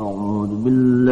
أعوذ بالله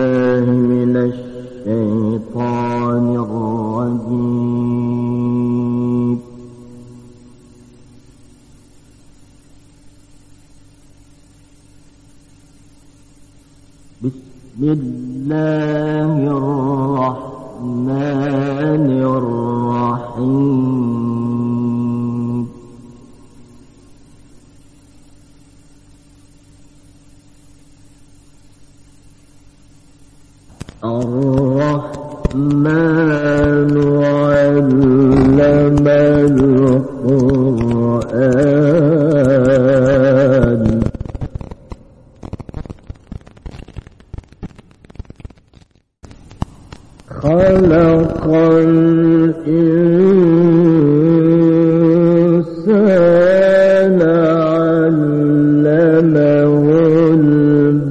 خلق الإنسان علمه البيان.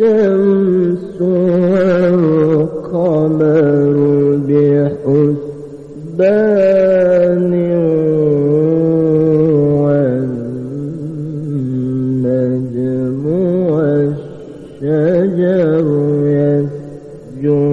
الشمس والرحيم رهبان والنجم والشجر يسجدان.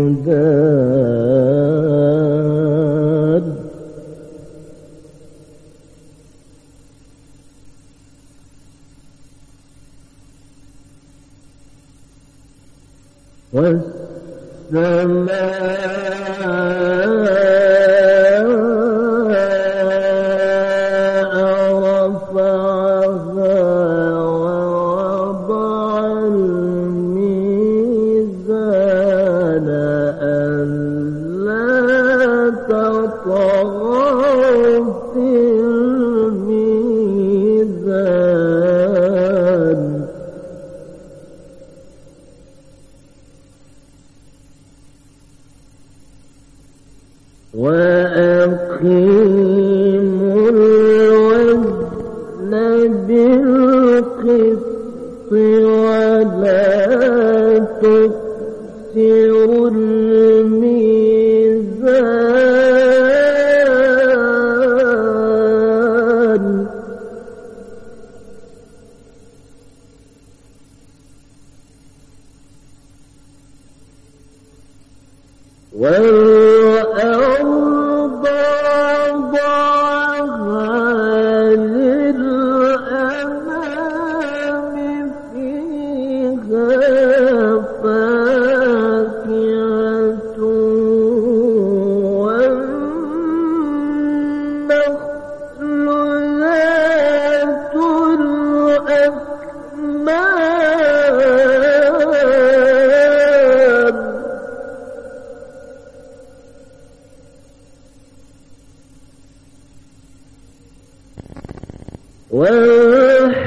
والسماء وأقيم Well,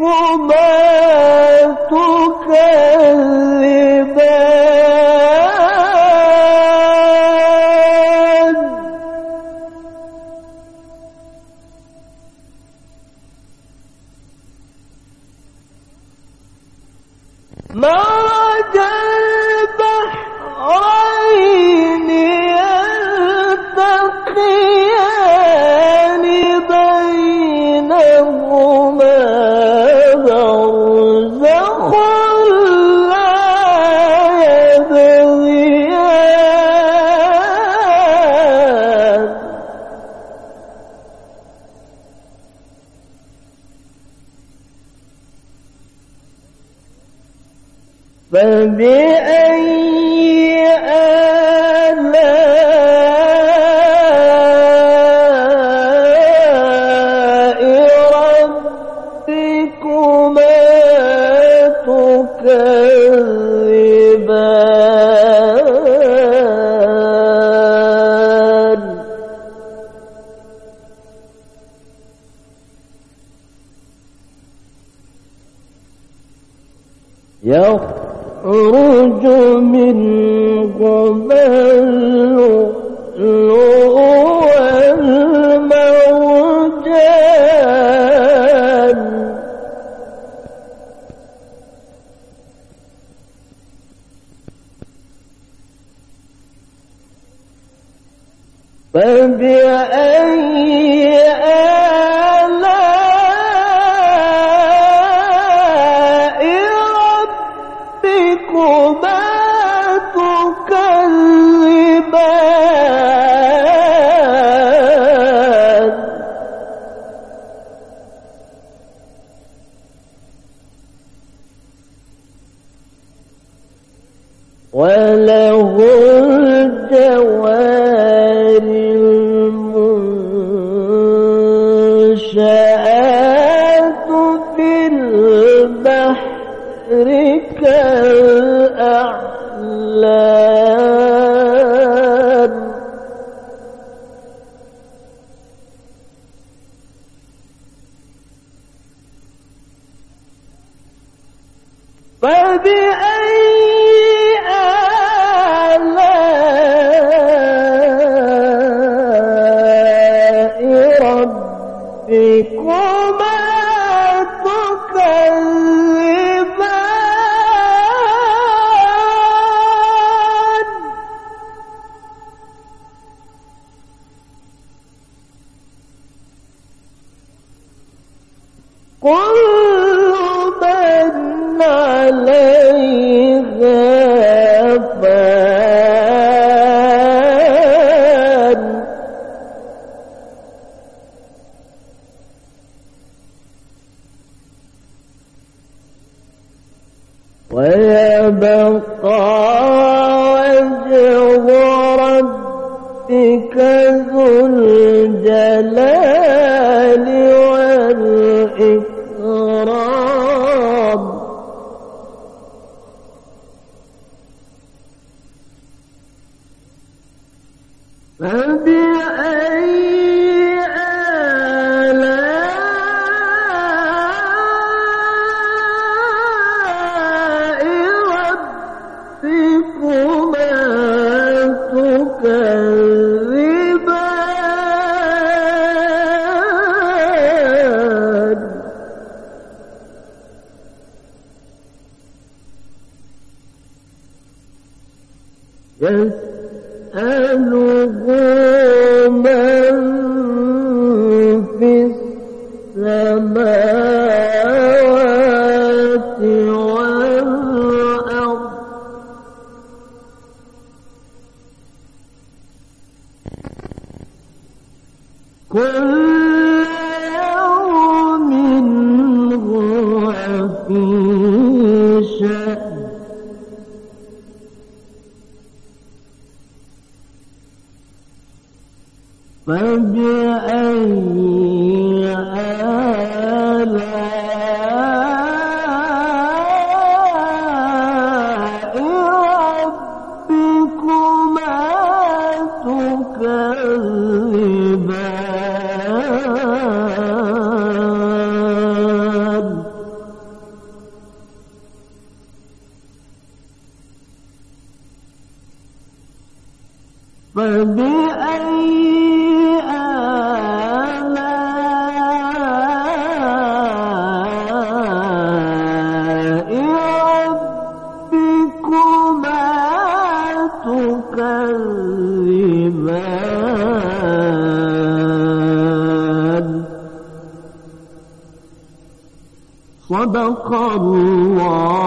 ربكما تكذبان فبأي آلاء ربكما تكذبان؟ يخرج اللؤلؤ والمرجان فبأي البحر كالأعلام عليها فان ويبقى وجه ربك ذو فبأي آلاء صدق الله.